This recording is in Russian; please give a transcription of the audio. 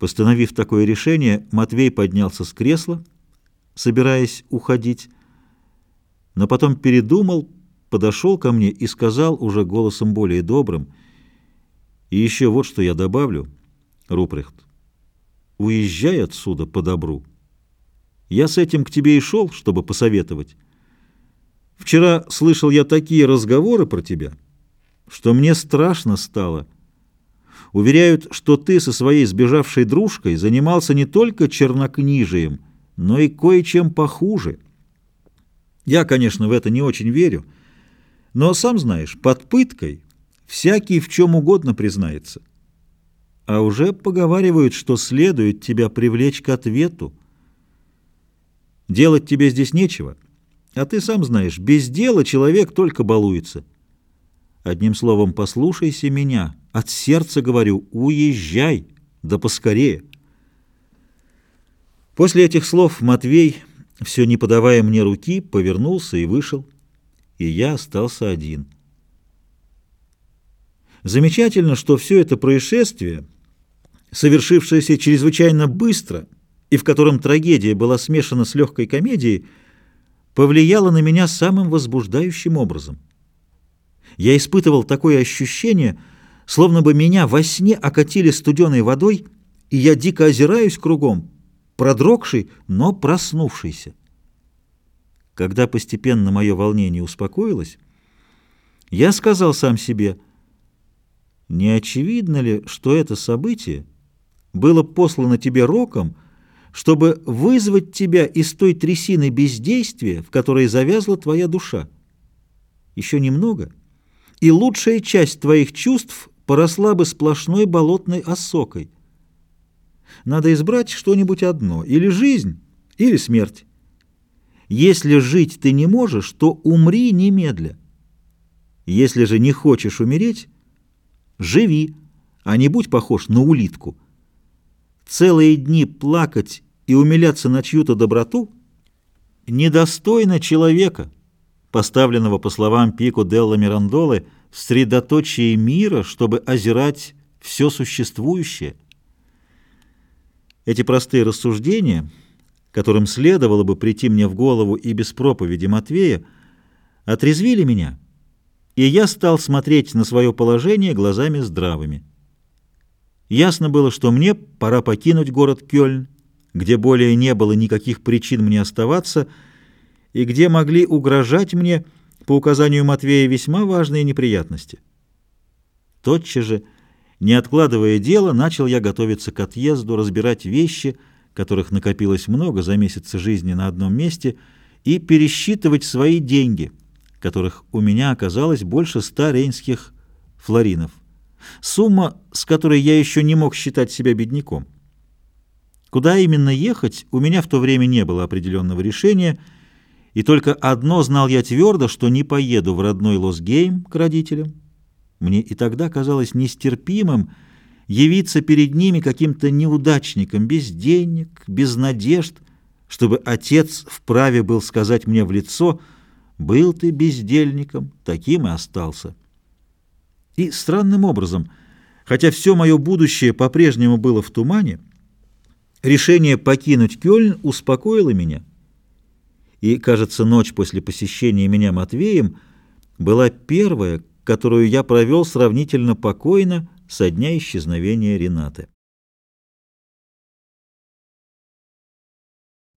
Постановив такое решение, Матвей поднялся с кресла, собираясь уходить, но потом передумал, подошел ко мне и сказал уже голосом более добрым, «И еще вот что я добавлю, Рупрехт, уезжай отсюда по добру. Я с этим к тебе и шел, чтобы посоветовать. Вчера слышал я такие разговоры про тебя, что мне страшно стало». Уверяют, что ты со своей сбежавшей дружкой занимался не только чернокнижием, но и кое-чем похуже. Я, конечно, в это не очень верю, но, сам знаешь, под пыткой всякий в чем угодно признается. А уже поговаривают, что следует тебя привлечь к ответу. Делать тебе здесь нечего, а ты сам знаешь, без дела человек только балуется. Одним словом, послушайся меня. От сердца говорю, уезжай, да поскорее. После этих слов Матвей, все не подавая мне руки, повернулся и вышел, и я остался один. Замечательно, что все это происшествие, совершившееся чрезвычайно быстро и в котором трагедия была смешана с легкой комедией, повлияло на меня самым возбуждающим образом — я испытывал такое ощущение, словно бы меня во сне окатили студеной водой, и я дико озираюсь кругом, продрогший, но проснувшийся. Когда постепенно мое волнение успокоилось, я сказал сам себе, не очевидно ли, что это событие было послано тебе роком, чтобы вызвать тебя из той трясины бездействия, в которой завязла твоя душа? Еще немного — и лучшая часть твоих чувств поросла бы сплошной болотной осокой. Надо избрать что-нибудь одно, или жизнь, или смерть. Если жить ты не можешь, то умри немедля. Если же не хочешь умереть, живи, а не будь похож на улитку. Целые дни плакать и умиляться на чью-то доброту недостойно человека» поставленного, по словам Пико Делла Мирандолы, в средоточие мира, чтобы озирать все существующее. Эти простые рассуждения, которым следовало бы прийти мне в голову и без проповеди Матвея, отрезвили меня, и я стал смотреть на свое положение глазами здравыми. Ясно было, что мне пора покинуть город Кёльн, где более не было никаких причин мне оставаться, и где могли угрожать мне, по указанию Матвея, весьма важные неприятности. Тотчас же, не откладывая дело, начал я готовиться к отъезду, разбирать вещи, которых накопилось много за месяцы жизни на одном месте, и пересчитывать свои деньги, которых у меня оказалось больше ста рейнских флоринов. Сумма, с которой я еще не мог считать себя бедняком. Куда именно ехать, у меня в то время не было определенного решения — и только одно знал я твердо, что не поеду в родной Лосгейм к родителям. Мне и тогда казалось нестерпимым явиться перед ними каким-то неудачником, без денег, без надежд, чтобы отец вправе был сказать мне в лицо «Был ты бездельником, таким и остался». И странным образом, хотя все мое будущее по-прежнему было в тумане, решение покинуть Кёльн успокоило меня — и, кажется, ночь после посещения меня Матвеем была первая, которую я провел сравнительно покойно со дня исчезновения Ренаты.